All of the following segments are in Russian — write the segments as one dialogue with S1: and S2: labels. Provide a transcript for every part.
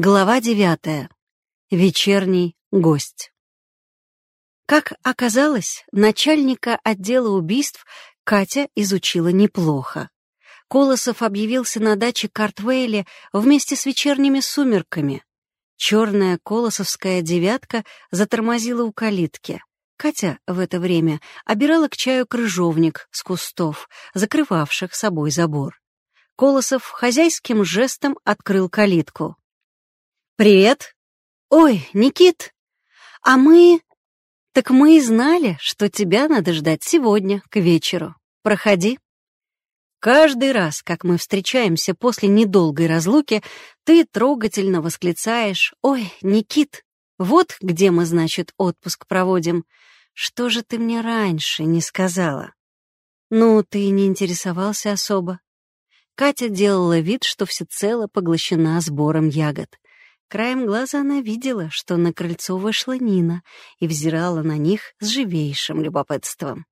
S1: Глава девятая. Вечерний гость. Как оказалось, начальника отдела убийств Катя изучила неплохо. Колосов объявился на даче Картвейли вместе с вечерними сумерками. Черная колосовская девятка затормозила у калитки. Катя в это время обирала к чаю крыжовник с кустов, закрывавших собой забор. Колосов хозяйским жестом открыл калитку. «Привет!» «Ой, Никит! А мы...» «Так мы и знали, что тебя надо ждать сегодня, к вечеру. Проходи». Каждый раз, как мы встречаемся после недолгой разлуки, ты трогательно восклицаешь «Ой, Никит, вот где мы, значит, отпуск проводим. Что же ты мне раньше не сказала?» «Ну, ты не интересовался особо». Катя делала вид, что всецело поглощена сбором ягод. Краем глаза она видела, что на крыльцо вышла Нина и взирала на них с живейшим любопытством.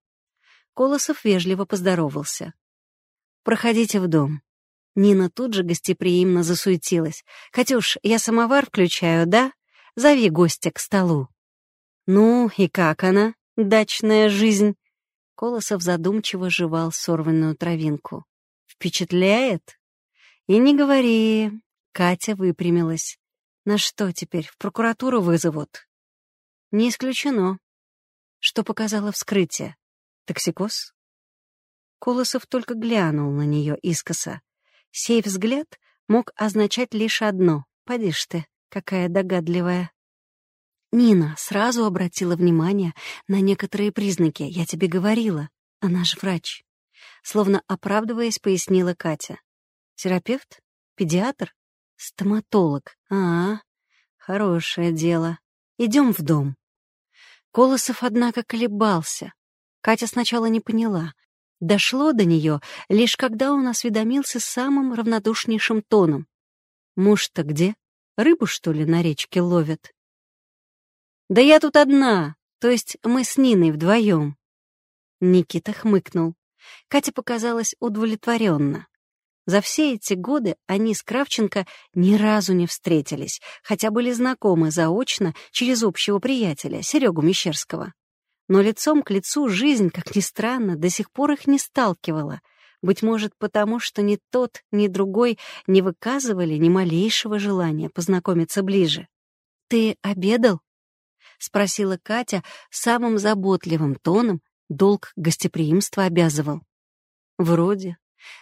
S1: Колосов вежливо поздоровался. «Проходите в дом». Нина тут же гостеприимно засуетилась. «Катюш, я самовар включаю, да? Зови гостя к столу». «Ну, и как она, дачная жизнь?» Колосов задумчиво жевал сорванную травинку. «Впечатляет?» «И не говори». Катя выпрямилась. На что теперь, в прокуратуру вызовут? Не исключено. Что показало вскрытие? Токсикоз? Колосов только глянул на нее искоса. Сей взгляд мог означать лишь одно. Поди ж ты, какая догадливая. Нина сразу обратила внимание на некоторые признаки. Я тебе говорила, она же врач. Словно оправдываясь, пояснила Катя. Терапевт? Педиатр? Стоматолог. А, хорошее дело. Идем в дом. Колосов, однако, колебался. Катя сначала не поняла. Дошло до нее, лишь когда он осведомился самым равнодушнейшим тоном. «Муж-то где? Рыбу, что ли, на речке ловят?» «Да я тут одна, то есть мы с Ниной вдвоем». Никита хмыкнул. Катя показалась удовлетворенно. За все эти годы они с Кравченко ни разу не встретились, хотя были знакомы заочно через общего приятеля, Серегу Мещерского. Но лицом к лицу жизнь, как ни странно, до сих пор их не сталкивала. Быть может, потому что ни тот, ни другой не выказывали ни малейшего желания познакомиться ближе. «Ты обедал?» — спросила Катя самым заботливым тоном, долг гостеприимства обязывал. «Вроде»,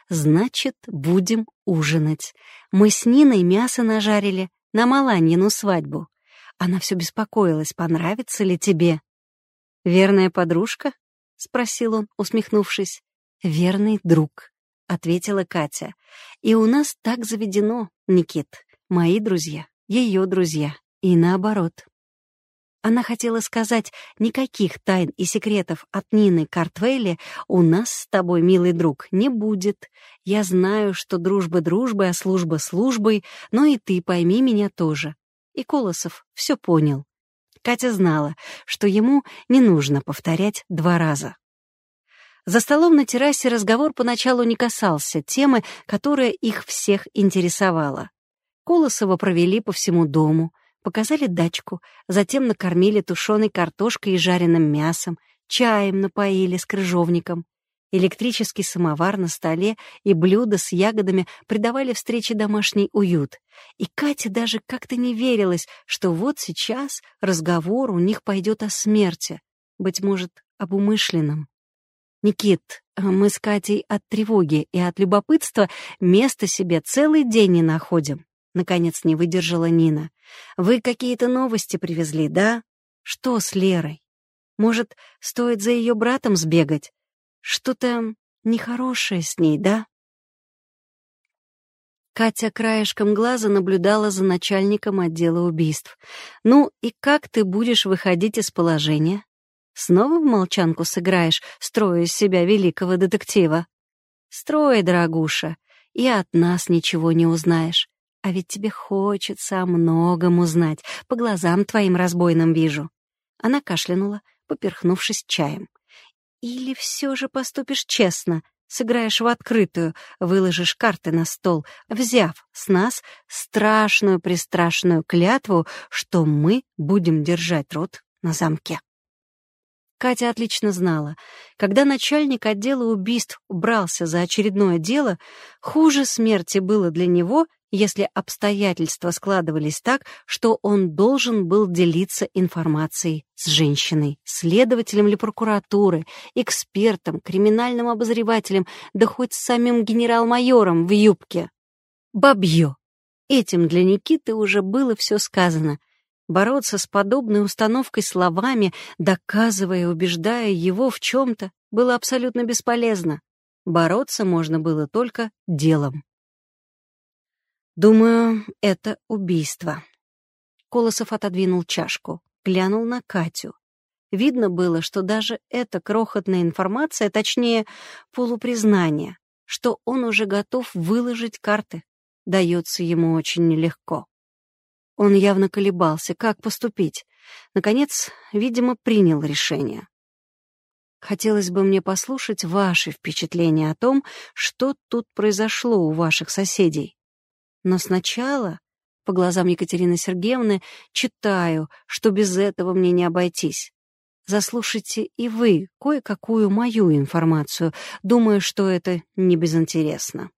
S1: Значит, будем ужинать. Мы с Ниной мясо нажарили на Маланьину свадьбу. Она все беспокоилась, понравится ли тебе. «Верная подружка?» — спросил он, усмехнувшись. «Верный друг», — ответила Катя. «И у нас так заведено, Никит. Мои друзья, ее друзья, и наоборот». Она хотела сказать, никаких тайн и секретов от Нины Картвейли у нас с тобой, милый друг, не будет. Я знаю, что дружба дружбой, а служба службой, но и ты пойми меня тоже. И Колосов все понял. Катя знала, что ему не нужно повторять два раза. За столом на террасе разговор поначалу не касался темы, которая их всех интересовала. Колосова провели по всему дому — Показали дачку, затем накормили тушеной картошкой и жареным мясом, чаем напоили с крыжовником. Электрический самовар на столе и блюда с ягодами придавали встрече домашний уют. И Кате даже как-то не верилось, что вот сейчас разговор у них пойдет о смерти, быть может, об умышленном. «Никит, мы с Катей от тревоги и от любопытства места себе целый день не находим. Наконец не выдержала Нина. «Вы какие-то новости привезли, да? Что с Лерой? Может, стоит за ее братом сбегать? Что-то нехорошее с ней, да?» Катя краешком глаза наблюдала за начальником отдела убийств. «Ну и как ты будешь выходить из положения? Снова в молчанку сыграешь, строя из себя великого детектива?» «Строй, дорогуша, и от нас ничего не узнаешь. А ведь тебе хочется о многом узнать, по глазам твоим разбойным вижу. Она кашлянула, поперхнувшись чаем. Или все же поступишь честно, Сыграешь в открытую, выложишь карты на стол, взяв с нас страшную-пристрашную клятву, что мы будем держать рот на замке. Катя отлично знала, когда начальник отдела убийств брался за очередное дело, хуже смерти было для него, если обстоятельства складывались так, что он должен был делиться информацией с женщиной, следователем или прокуратуры, экспертом, криминальным обозревателем, да хоть с самим генерал-майором в юбке. Бабье. Этим для Никиты уже было все сказано — Бороться с подобной установкой словами, доказывая и убеждая его в чем-то, было абсолютно бесполезно. Бороться можно было только делом. Думаю, это убийство. Колосов отодвинул чашку, глянул на Катю. Видно было, что даже эта крохотная информация, точнее, полупризнание, что он уже готов выложить карты, дается ему очень нелегко. Он явно колебался, как поступить. Наконец, видимо, принял решение. Хотелось бы мне послушать ваши впечатления о том, что тут произошло у ваших соседей. Но сначала, по глазам Екатерины Сергеевны, читаю, что без этого мне не обойтись. Заслушайте и вы кое-какую мою информацию, думаю, что это не безинтересно.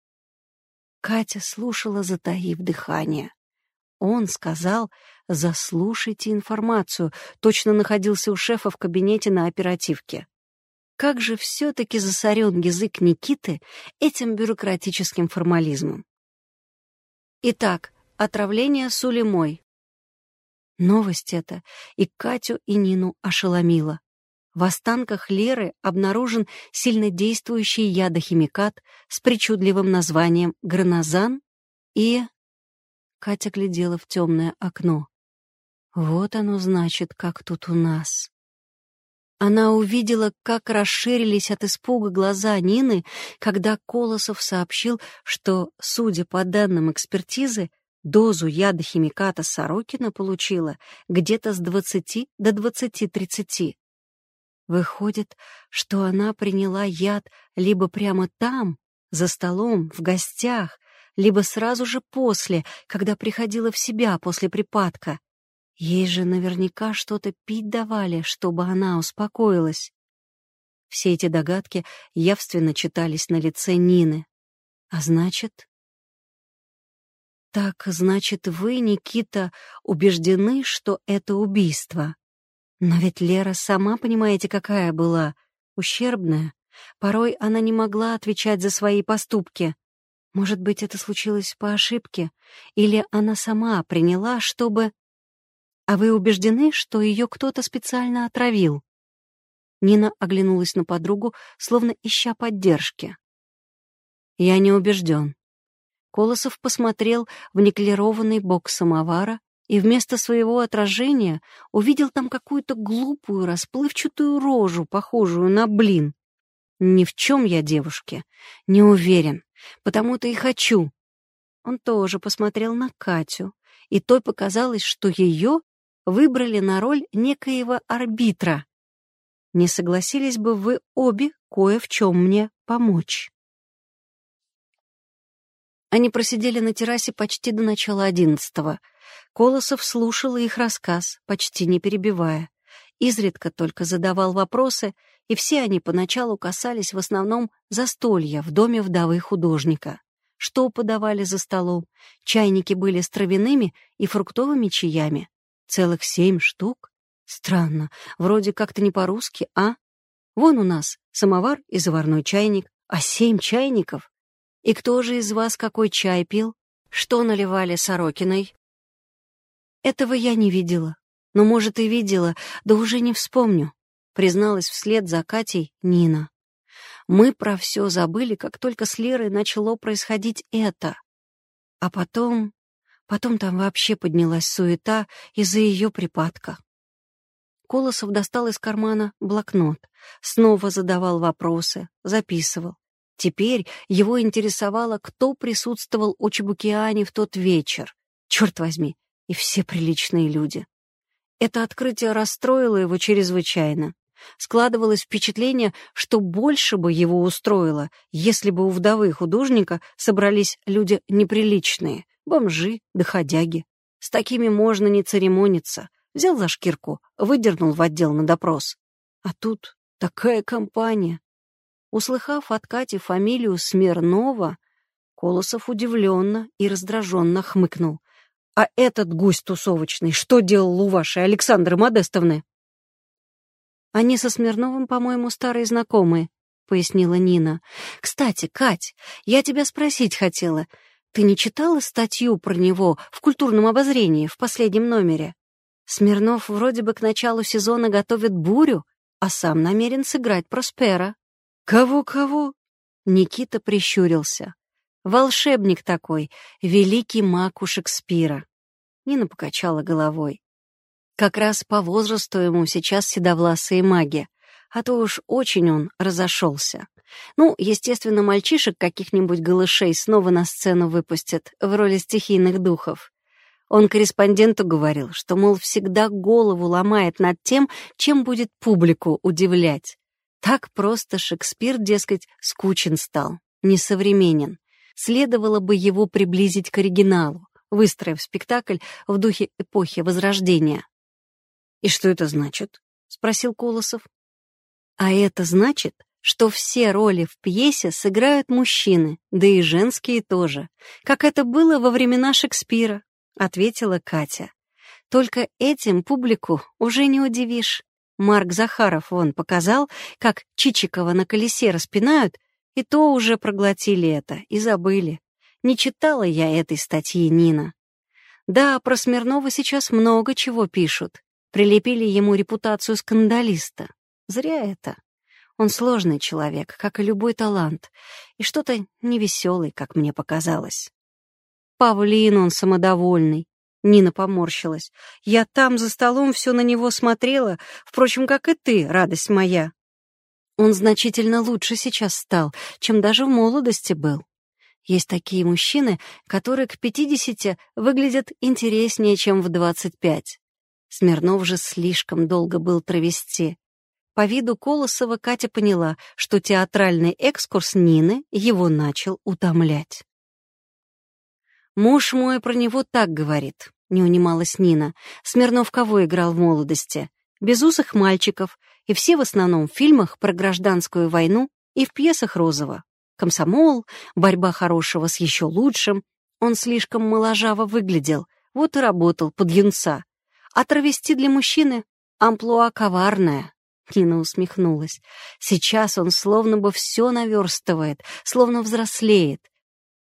S1: Катя слушала, затаив дыхание. Он сказал, заслушайте информацию, точно находился у шефа в кабинете на оперативке. Как же все-таки засорен язык Никиты этим бюрократическим формализмом. Итак, отравление Сулемой. Новость эта и Катю, и Нину ошеломила. В останках Леры обнаружен сильнодействующий ядохимикат с причудливым названием гранозан и Катя глядела в темное окно. Вот оно значит, как тут у нас. Она увидела, как расширились от испуга глаза Нины, когда Колосов сообщил, что, судя по данным экспертизы, дозу яда химиката Сорокина получила где-то с 20 до 20-30. Выходит, что она приняла яд либо прямо там, за столом, в гостях, либо сразу же после, когда приходила в себя после припадка. Ей же наверняка что-то пить давали, чтобы она успокоилась. Все эти догадки явственно читались на лице Нины. А значит... Так, значит, вы, Никита, убеждены, что это убийство. Но ведь Лера сама понимаете, какая была, ущербная. Порой она не могла отвечать за свои поступки. Может быть, это случилось по ошибке? Или она сама приняла, чтобы... А вы убеждены, что ее кто-то специально отравил? Нина оглянулась на подругу, словно ища поддержки. Я не убежден. Колосов посмотрел в никелированный бок самовара и вместо своего отражения увидел там какую-то глупую, расплывчатую рожу, похожую на блин. Ни в чем я, девушке, не уверен. Потому-то и хочу. Он тоже посмотрел на Катю, и той показалось, что ее выбрали на роль некоего арбитра. Не согласились бы вы обе кое в чем мне помочь? Они просидели на террасе почти до начала одиннадцатого. Колосов слушал их рассказ, почти не перебивая. Изредка только задавал вопросы и все они поначалу касались в основном застолья в доме вдовы художника. Что подавали за столом? Чайники были с травяными и фруктовыми чаями. Целых семь штук? Странно, вроде как-то не по-русски, а? Вон у нас самовар и заварной чайник, а семь чайников? И кто же из вас какой чай пил? Что наливали Сорокиной? Этого я не видела. Но, может, и видела, да уже не вспомню призналась вслед за Катей Нина. Мы про все забыли, как только с Лерой начало происходить это. А потом... Потом там вообще поднялась суета из-за ее припадка. Колосов достал из кармана блокнот, снова задавал вопросы, записывал. Теперь его интересовало, кто присутствовал у Чебукиани в тот вечер. Черт возьми, и все приличные люди. Это открытие расстроило его чрезвычайно. Складывалось впечатление, что больше бы его устроило, если бы у вдовы художника собрались люди неприличные, бомжи, доходяги. С такими можно не церемониться. Взял за шкирку, выдернул в отдел на допрос. А тут такая компания. Услыхав от Кати фамилию Смирнова, Колосов удивленно и раздраженно хмыкнул. «А этот гусь тусовочный что делал у вашей Александры Модестовны?» «Они со Смирновым, по-моему, старые знакомые», — пояснила Нина. «Кстати, Кать, я тебя спросить хотела. Ты не читала статью про него в культурном обозрении в последнем номере? Смирнов вроде бы к началу сезона готовит бурю, а сам намерен сыграть Проспера».
S2: «Кого-кого?»
S1: Никита прищурился. Волшебник такой, великий маг у Шекспира. Нина покачала головой. Как раз по возрасту ему сейчас седовласые маги, а то уж очень он разошелся. Ну, естественно, мальчишек каких-нибудь голышей снова на сцену выпустят в роли стихийных духов. Он корреспонденту говорил, что, мол, всегда голову ломает над тем, чем будет публику удивлять. Так просто Шекспир, дескать, скучен стал, несовременен следовало бы его приблизить к оригиналу, выстроив спектакль в духе эпохи Возрождения.
S2: «И что это значит?» — спросил Колосов.
S1: «А это значит, что все роли в пьесе сыграют мужчины, да и женские тоже, как это было во времена Шекспира», — ответила Катя. «Только этим публику уже не удивишь. Марк Захаров вон показал, как Чичикова на колесе распинают, и то уже проглотили это и забыли. Не читала я этой статьи, Нина. Да, про Смирнова сейчас много чего пишут. Прилепили ему репутацию скандалиста. Зря это. Он сложный человек, как и любой талант, и что-то невеселый, как мне показалось. Павлин он самодовольный. Нина поморщилась. Я там за столом все на него смотрела, впрочем, как и ты, радость моя. Он значительно лучше сейчас стал, чем даже в молодости был. Есть такие мужчины, которые к 50 выглядят интереснее, чем в 25. Смирнов же слишком долго был травести. По виду Колосова Катя поняла, что театральный экскурс Нины его начал утомлять. «Муж мой про него так говорит», — не унималась Нина. «Смирнов кого играл в молодости? Безусых мальчиков, и все в основном в фильмах про гражданскую войну и в пьесах Розова. Комсомол, борьба хорошего с еще лучшим. Он слишком моложаво выглядел, вот и работал под юнца. А травести для мужчины — амплуа коварная. Нина усмехнулась. Сейчас он словно бы все наверстывает, словно взрослеет.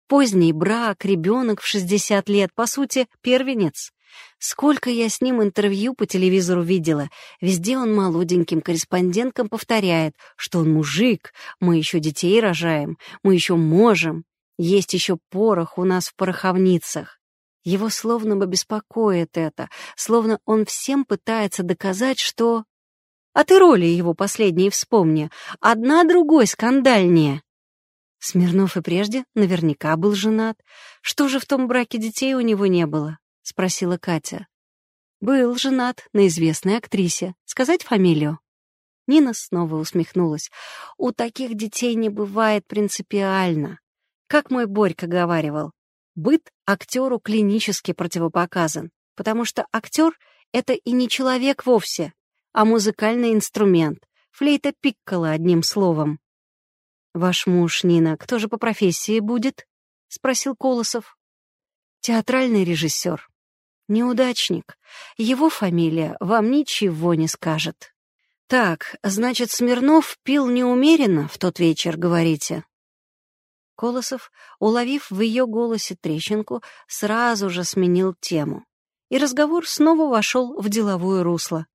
S1: Поздний брак, ребенок в 60 лет, по сути, первенец. Сколько я с ним интервью по телевизору видела. Везде он молоденьким корреспонденткам повторяет, что он мужик, мы еще детей рожаем, мы еще можем. Есть еще порох у нас в пороховницах. Его словно бы беспокоит это, словно он всем пытается доказать, что... А ты роли его последние вспомни. Одна другой скандальнее. Смирнов и прежде наверняка был женат. Что же в том браке детей у него не было? — спросила Катя. «Был женат на известной актрисе. Сказать фамилию?» Нина снова усмехнулась. «У таких детей не бывает принципиально. Как мой Борька говаривал, быт актеру клинически противопоказан, потому что актер — это и не человек вовсе, а музыкальный инструмент, флейта пиккола, одним словом». «Ваш муж, Нина, кто же по профессии будет?» — спросил Колосов. «Театральный режиссер», Неудачник. Его фамилия вам ничего не скажет. Так, значит, Смирнов пил неумеренно в тот вечер, говорите? Колосов, уловив в ее голосе трещинку, сразу же сменил тему. И разговор снова вошел в деловое русло.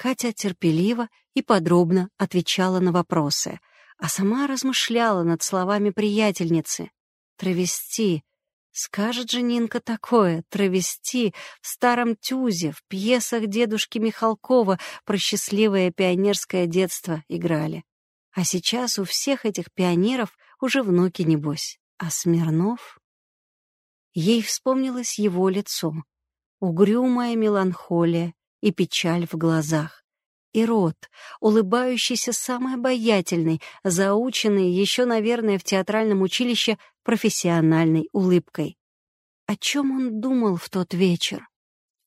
S1: Катя терпеливо и подробно отвечала на вопросы, а сама размышляла над словами приятельницы. Травести, Скажет же Нинка такое, травести в старом тюзе, в пьесах дедушки Михалкова про счастливое пионерское детство играли. А сейчас у всех этих пионеров уже внуки, небось. А Смирнов? Ей вспомнилось его лицо, угрюмая меланхолия и печаль в глазах. и рот, улыбающийся самый обаятельный, заученный еще, наверное, в театральном училище профессиональной улыбкой. О чем он думал в тот вечер?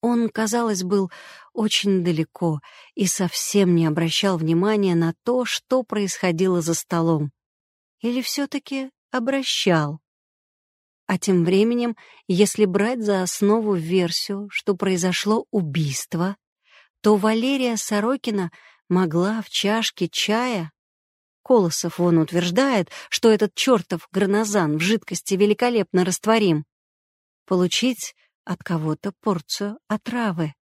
S1: Он, казалось, был очень далеко и совсем не обращал внимания на то, что происходило за столом. Или все-таки обращал? А тем временем, если брать за основу версию, что произошло убийство, то Валерия Сорокина могла в чашке чая Колосов вон утверждает, что этот чертов гранозан в жидкости великолепно растворим. Получить от кого-то порцию отравы.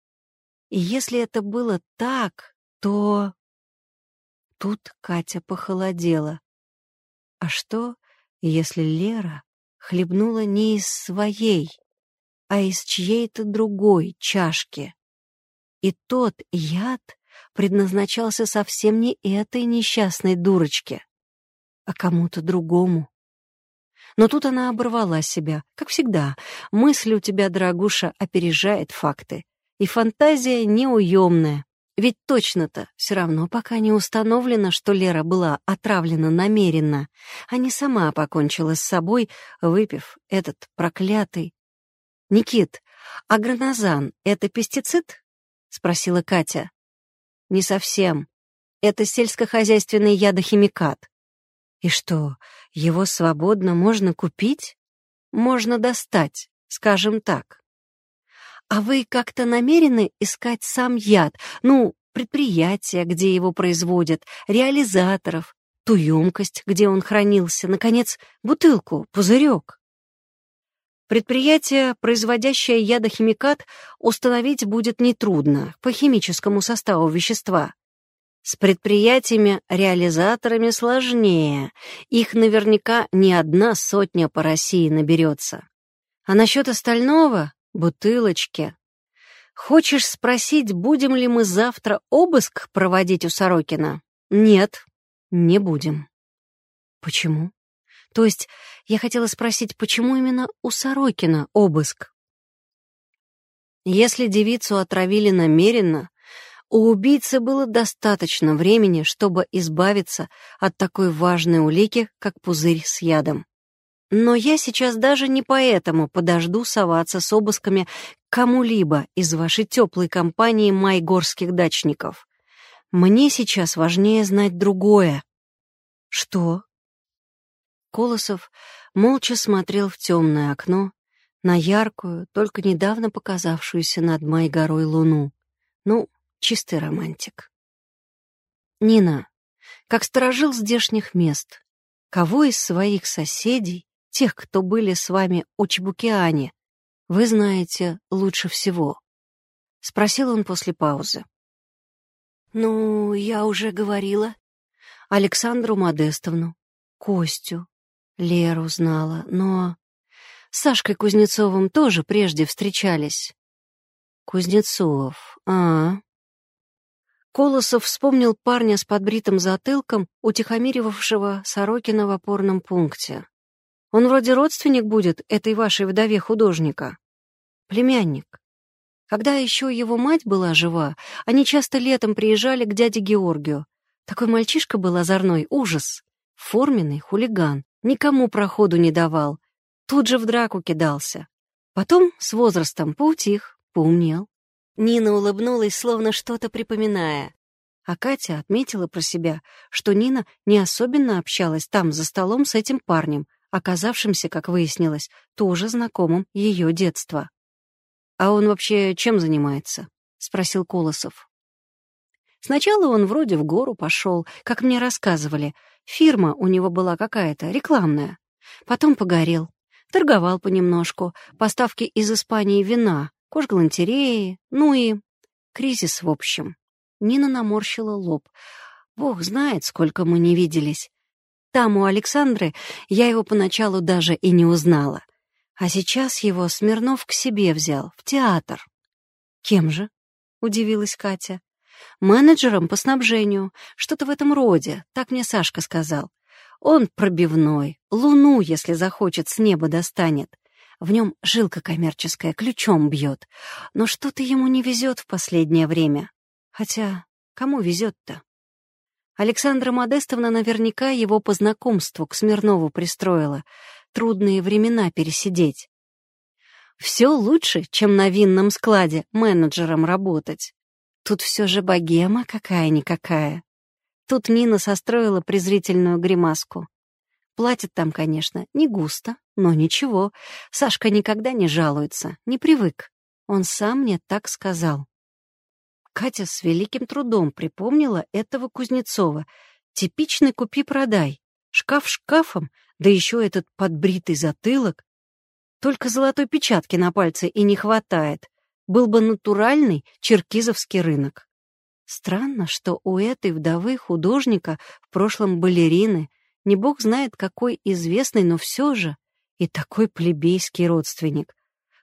S1: И если это было так, то... Тут Катя похолодела. А что, если Лера хлебнула не из своей, а из чьей-то другой чашки? И тот яд предназначался совсем не этой несчастной дурочке, а кому-то другому. Но тут она оборвала себя. Как всегда, мысль у тебя, дорогуша, опережает факты. И фантазия неуемная. Ведь точно-то все равно пока не установлено, что Лера была отравлена намеренно, а не сама покончила с собой, выпив этот проклятый. «Никит, а гранозан — это пестицид?» — спросила Катя. «Не совсем. Это сельскохозяйственный ядохимикат. И что, его свободно можно купить? Можно достать, скажем так. А вы как-то намерены искать сам яд, ну, предприятия, где его производят, реализаторов, ту емкость, где он хранился, наконец, бутылку, пузырек? Предприятие, производящее ядохимикат, установить будет нетрудно по химическому составу вещества. С предприятиями-реализаторами сложнее. Их наверняка не одна сотня по России наберется. А насчет остального — бутылочки. Хочешь спросить, будем ли мы завтра обыск проводить у Сорокина? Нет, не будем. Почему? То есть я хотела спросить, почему именно у Сорокина обыск? Если девицу отравили намеренно, у убийцы было достаточно времени, чтобы избавиться от такой важной улики, как пузырь с ядом. Но я сейчас даже не поэтому подожду соваться с обысками кому-либо из вашей теплой компании майгорских дачников. Мне сейчас важнее знать другое. Что? Колосов молча смотрел в темное окно, на яркую, только недавно показавшуюся над Майгорой луну. Ну, чистый романтик. Нина, как сторожил здешних мест, кого из своих соседей, тех, кто были с вами у Чебукиане, вы знаете лучше всего? Спросил он после паузы. Ну, я уже говорила. Александру Модестовну, Костю, Леру знала, но... С Сашкой Кузнецовым тоже прежде встречались. Кузнецов, а, Колосов вспомнил парня с подбритым затылком, утихомиривавшего Сорокина в опорном пункте. Он вроде родственник будет этой вашей вдове художника. Племянник. Когда еще его мать была жива, они часто летом приезжали к дяде Георгию. Такой мальчишка был озорной, ужас. Форменный хулиган, никому проходу не давал. Тут же в драку кидался. Потом, с возрастом, поутих, поумнел. Нина улыбнулась, словно что-то припоминая. А Катя отметила про себя, что Нина не особенно общалась там за столом с этим парнем, оказавшимся, как выяснилось, тоже знакомым ее детства. «А он вообще чем занимается?» — спросил Колосов. Сначала он вроде в гору пошел, как мне рассказывали. Фирма у него была какая-то, рекламная. Потом погорел. Торговал понемножку. Поставки из Испании вина, кожгалантереи, ну и кризис в общем. Нина наморщила лоб. Бог знает, сколько мы не виделись. Там у Александры я его поначалу даже и не узнала. А сейчас его Смирнов к себе взял, в театр. «Кем же?» — удивилась Катя. «Менеджером по снабжению. Что-то в этом роде, так мне Сашка сказал. Он пробивной, луну, если захочет, с неба достанет. В нем жилка коммерческая, ключом бьет. Но что-то ему не везет в последнее время. Хотя, Кому везет-то? Александра Модестовна наверняка его по знакомству к Смирнову пристроила. Трудные времена пересидеть. Все лучше, чем на винном складе менеджером работать. Тут все же богема какая-никакая. Тут Нина состроила презрительную гримаску. Платит там, конечно, не густо, но ничего. Сашка никогда не жалуется, не привык. Он сам мне так сказал. Катя с великим трудом припомнила этого Кузнецова. Типичный купи-продай. Шкаф шкафом, да еще этот подбритый затылок. Только золотой печатки на пальце и не хватает. Был бы натуральный черкизовский рынок. Странно, что у этой вдовы художника в прошлом балерины, не бог знает какой известный, но все же, и такой плебейский родственник.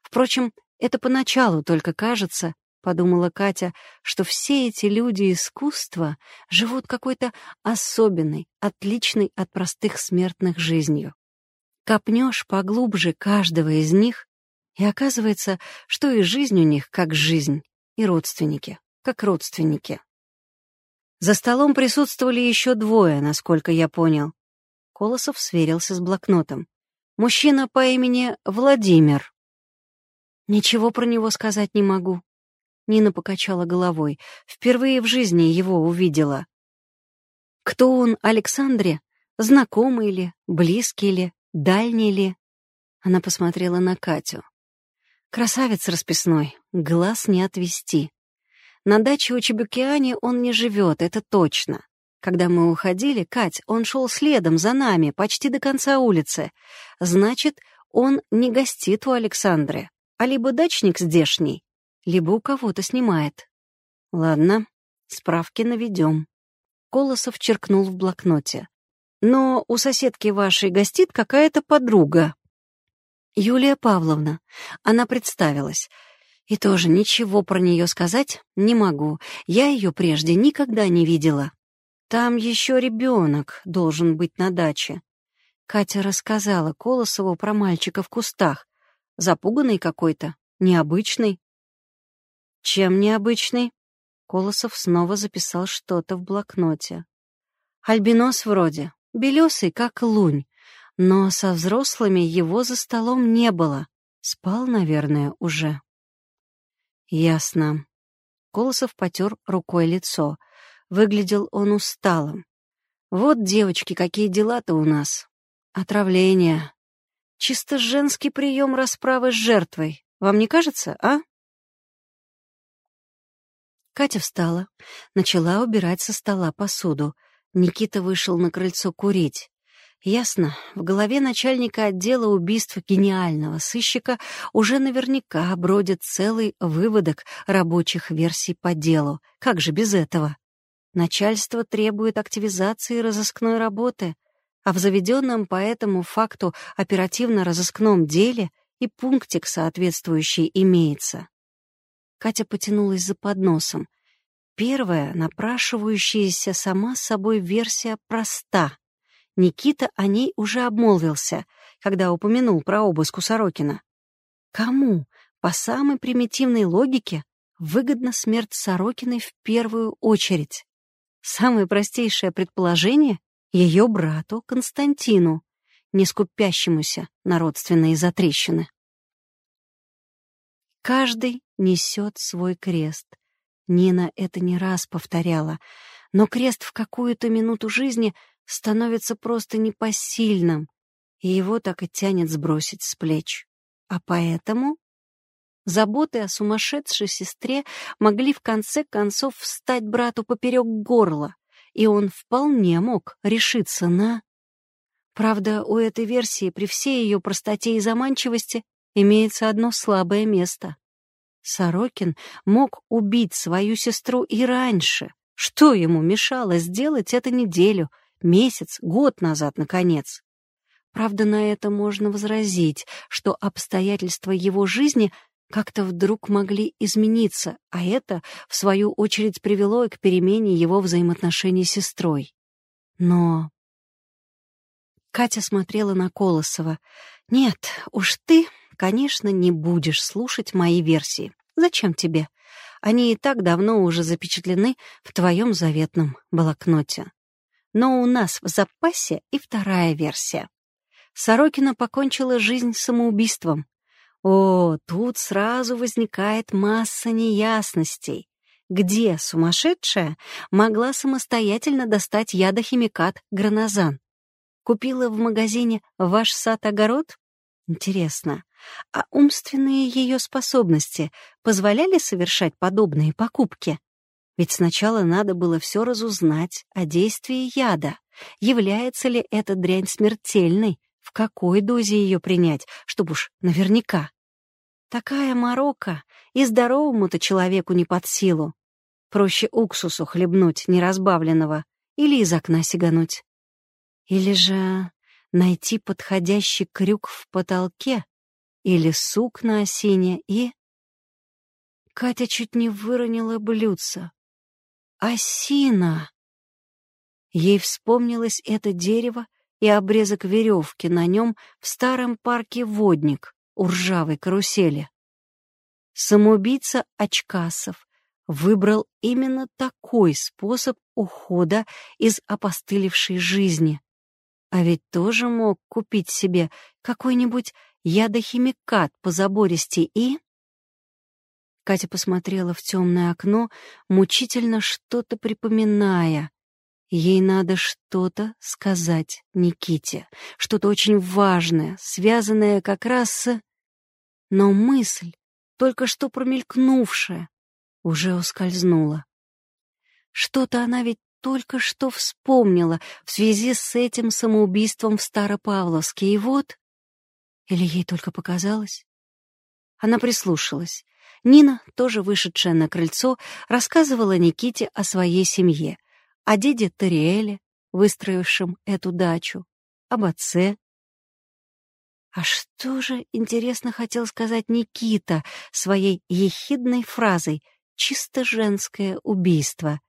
S1: Впрочем, это поначалу только кажется, подумала Катя, что все эти люди искусства живут какой-то особенной, отличной от простых смертных жизнью. Копнешь поглубже каждого из них, и оказывается, что и жизнь у них как жизнь, и родственники как родственники. За столом присутствовали еще двое, насколько я понял. Колосов сверился с блокнотом. Мужчина по имени Владимир. Ничего про него сказать не могу. Нина покачала головой. Впервые в жизни его увидела. Кто он Александре? Знакомый ли, близкий ли, дальний ли? Она посмотрела на Катю. Красавец расписной, глаз не отвести. На даче у Чебукиани он не живет, это точно. Когда мы уходили, Кать, он шел следом за нами, почти до конца улицы. Значит, он не гостит у Александры, а либо дачник здешний, либо у кого-то снимает. Ладно, справки наведем. Колосов черкнул в блокноте. Но у соседки вашей гостит какая-то подруга. Юлия Павловна. Она представилась. И тоже ничего про нее сказать не могу. Я ее прежде никогда не видела. Там еще ребенок должен быть на даче. Катя рассказала Колосову про мальчика в кустах. Запуганный какой-то, необычный. Чем необычный? Колосов снова записал что-то в блокноте. Альбинос вроде, белесый, как лунь, но со взрослыми его за столом не было. Спал, наверное, уже. Ясно. Колосов потер рукой лицо. Выглядел он усталым. Вот, девочки, какие дела-то у нас. Отравление. Чисто женский прием расправы с жертвой. Вам не кажется, а? Катя встала, начала убирать со стола посуду. Никита вышел на крыльцо курить. Ясно, в голове начальника отдела убийств гениального сыщика уже наверняка бродит целый выводок рабочих версий по делу. Как же без этого? Начальство требует активизации разыскной работы, а в заведенном по этому факту оперативно-розыскном деле и пунктик соответствующий имеется. Катя потянулась за подносом. Первая, напрашивающаяся сама собой версия проста — Никита о ней уже обмолвился, когда упомянул про обыск у Сорокина. Кому, по самой примитивной логике, выгодна смерть Сорокиной в первую очередь? Самое простейшее предположение — ее брату Константину, не скупящемуся на родственные затрещины. Каждый несет свой крест. Нина это не раз повторяла, но крест в какую-то минуту жизни становится просто непосильным, и его так и тянет сбросить с плеч. А поэтому заботы о сумасшедшей сестре могли в конце концов встать брату поперек горла, и он вполне мог решиться на... Правда, у этой версии при всей ее простоте и заманчивости имеется одно слабое место. Сорокин мог убить свою сестру и раньше. Что ему мешало сделать это неделю — месяц, год назад, наконец. Правда, на это можно возразить, что обстоятельства его жизни как-то вдруг могли измениться, а это, в свою очередь, привело и к перемене его взаимоотношений с сестрой. Но... Катя смотрела на Колосова. «Нет, уж ты, конечно, не будешь слушать мои версии. Зачем тебе? Они и так давно уже запечатлены в твоем заветном блокноте. Но у нас в запасе и вторая версия. Сорокина покончила жизнь самоубийством. О, тут сразу возникает масса неясностей. Где сумасшедшая могла самостоятельно достать ядохимикат гранозан? Купила в магазине «Ваш сад-огород»? Интересно, а умственные ее способности позволяли совершать подобные покупки? Ведь сначала надо было все разузнать о действии яда. Является ли эта дрянь смертельной? В какой дозе ее принять, чтобы уж наверняка? Такая морока и здоровому-то человеку не под силу. Проще уксусу хлебнуть неразбавленного или из окна сигануть. Или же найти подходящий крюк в потолке или сук на осине и... Катя чуть не выронила блюдце. Осина! Ей вспомнилось это дерево и обрезок веревки на нем в старом парке «Водник» у ржавой карусели. Самоубийца Очкасов выбрал именно такой способ ухода из опостылевшей жизни. А ведь тоже мог купить себе какой-нибудь ядохимикат по забористей и... Катя посмотрела в темное окно, мучительно что-то припоминая. Ей надо что-то сказать Никите, что-то очень важное, связанное как раз с... Но мысль, только что промелькнувшая, уже ускользнула. Что-то она ведь только что вспомнила в связи с этим самоубийством в Старопавловске, и вот... Или ей только показалось? Она прислушалась. Нина, тоже вышедшая на крыльцо, рассказывала Никите о своей семье, о деде Тариэле, выстроившем эту дачу, об отце, а что же, интересно, хотел сказать Никита своей ехидной фразой «чисто женское убийство»?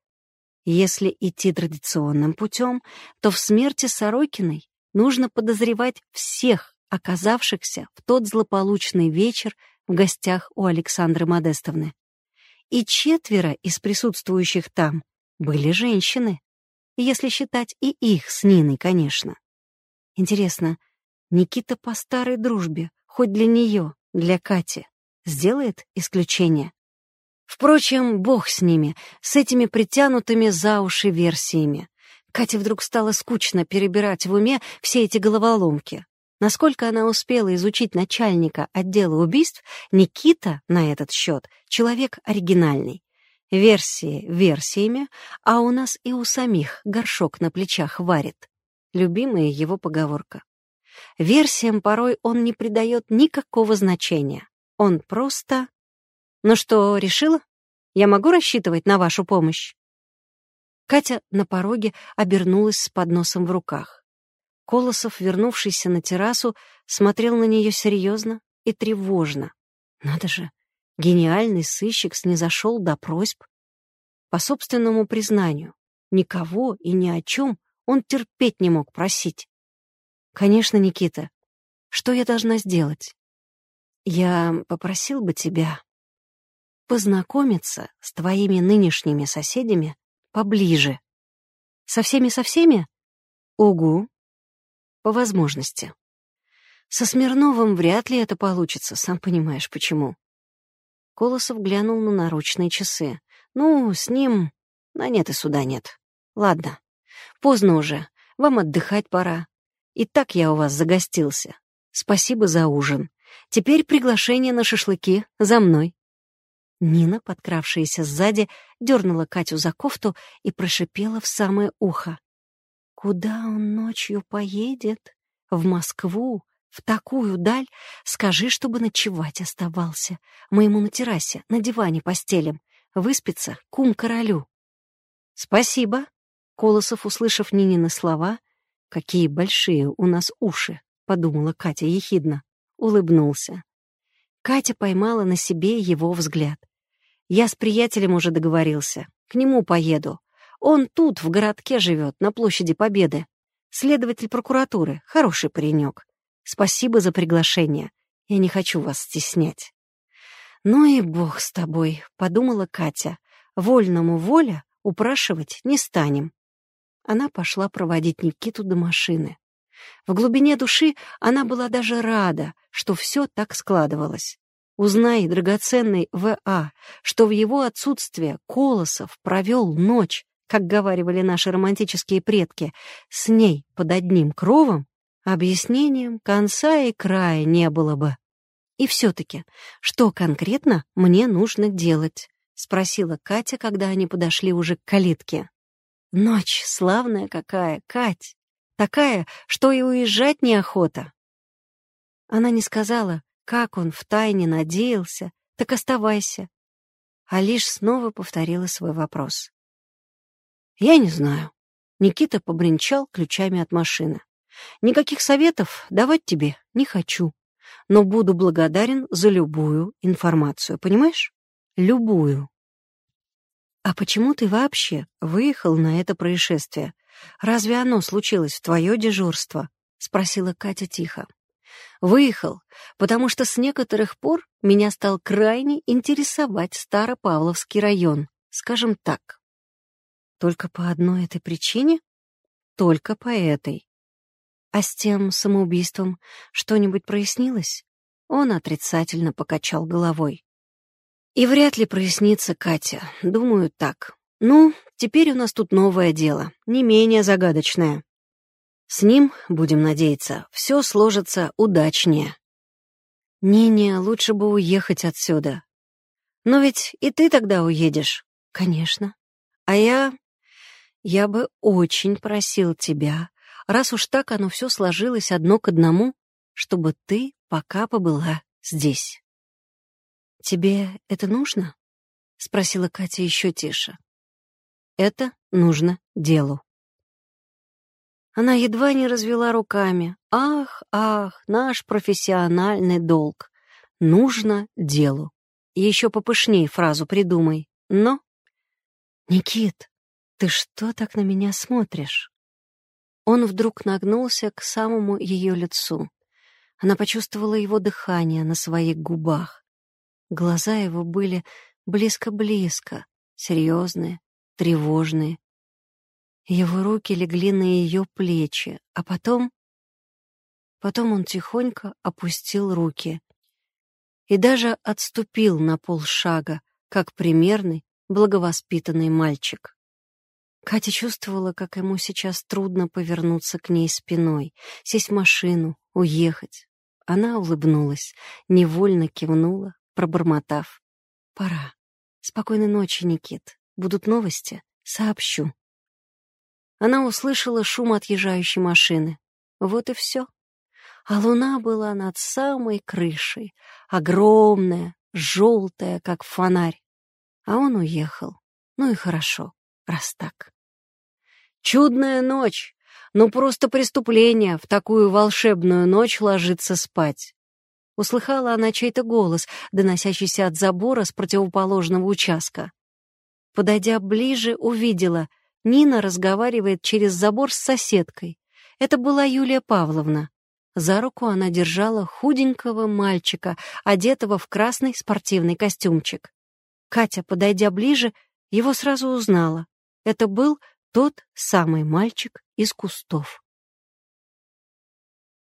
S1: Если идти традиционным путем, то в смерти Сорокиной нужно подозревать всех, оказавшихся в тот злополучный вечер в гостях у Александры Модестовны. И четверо из присутствующих там были женщины, если считать и их с Ниной, конечно. Интересно, Никита по старой дружбе, хоть для нее, для Кати, сделает исключение. Впрочем, бог с ними, с этими притянутыми за уши версиями. Кате вдруг стало скучно перебирать в уме все эти головоломки. Насколько она успела изучить начальника отдела убийств, Никита на этот счет человек оригинальный. Версии версиями, а у нас и у самих горшок на плечах варит. Любимая его поговорка. Версиям порой он не придает никакого значения. Он просто... «Ну что, решила? Я могу рассчитывать на вашу помощь?» Катя на пороге обернулась с подносом в руках. Колосов, вернувшийся на террасу, смотрел на нее серьезно и тревожно. Надо же, гениальный сыщик снизошел до просьб. По собственному признанию, никого и ни о чем он терпеть не мог просить. «Конечно, Никита. Что я должна сделать?» «Я попросил бы тебя познакомиться с твоими нынешними соседями поближе. Со всеми-со всеми? Угу. По возможности. Со Смирновым вряд ли это получится, сам понимаешь, почему. Колосов глянул на наручные часы. Ну, с ним... На нет и суда нет. Ладно. Поздно уже. Вам отдыхать пора. И так я у вас загостился. Спасибо за ужин. Теперь приглашение на шашлыки за мной». Нина, подкравшаяся сзади, дернула Катю за кофту и прошипела в самое ухо. «Куда он ночью поедет? В Москву? В такую даль? Скажи, чтобы ночевать оставался. Мы ему на террасе, на диване постелим. Выспится кум королю». «Спасибо», — Колосов, услышав Нинины слова, «Какие большие у нас уши», — подумала Катя ехидно. Улыбнулся. Катя поймала на себе его взгляд. «Я с приятелем уже договорился. К нему поеду. Он тут, в городке живет, на площади Победы. Следователь прокуратуры, хороший паренек. Спасибо за приглашение. Я не хочу вас стеснять». «Ну и бог с тобой», — подумала Катя. «Вольному воля упрашивать не станем». Она пошла проводить Никиту до машины. В глубине души она была даже рада, что все так складывалось. Узнай, драгоценный В.А., что в его отсутствие Колосов провел ночь, как говаривали наши романтические предки, с ней под одним кровом, объяснением конца и края не было бы. И все-таки, что конкретно мне нужно делать? — спросила Катя, когда они подошли уже к калитке. «Ночь славная какая, Кать! Такая, что и уезжать неохота!» Она не сказала, как он втайне надеялся, так оставайся, а лишь снова повторила свой вопрос. «Я не знаю». Никита побренчал ключами от машины. «Никаких советов давать тебе не хочу, но буду благодарен за любую информацию, понимаешь? Любую». «А почему ты вообще выехал на это происшествие? Разве оно случилось в твое дежурство?» — спросила Катя тихо. «Выехал, потому что с некоторых пор меня стал крайне интересовать Старопавловский район, скажем так. Только по одной этой причине? Только по этой. А с тем самоубийством что-нибудь прояснилось? Он отрицательно покачал головой. И вряд ли прояснится Катя. Думаю, так. Ну, теперь у нас тут новое дело, не менее загадочное. С ним, будем надеяться, все сложится удачнее. Не-не, лучше бы уехать отсюда. Но ведь и ты тогда уедешь. Конечно. А я я бы очень просил тебя, раз уж так оно все сложилось одно к одному, чтобы ты пока побыла здесь. «Тебе это нужно?» — спросила Катя еще тише. «Это нужно делу». Она едва не развела руками. «Ах, ах, наш профессиональный долг. Нужно делу». Еще попышней фразу придумай. Но... «Никит, «Ты что так на меня смотришь?» Он вдруг нагнулся к самому ее лицу. Она почувствовала его дыхание на своих губах. Глаза его были близко-близко, серьезные, тревожные. Его руки легли на ее плечи, а потом... Потом он тихонько опустил руки и даже отступил на полшага, как примерный, благовоспитанный мальчик. Катя чувствовала, как ему сейчас трудно повернуться к ней спиной, сесть в машину, уехать. Она улыбнулась, невольно кивнула, пробормотав. «Пора. Спокойной ночи, Никит. Будут новости? Сообщу». Она услышала шум отъезжающей машины. Вот и все. А луна была над самой крышей, огромная, желтая, как фонарь. А он уехал. Ну и хорошо раз так. Чудная ночь, ну просто преступление в такую волшебную ночь ложиться спать. Услыхала она чей-то голос, доносящийся от забора с противоположного участка. Подойдя ближе, увидела, Нина разговаривает через забор с соседкой. Это была Юлия Павловна. За руку она держала худенького мальчика, одетого в красный спортивный костюмчик. Катя, подойдя ближе, его сразу узнала. Это был тот самый мальчик из кустов.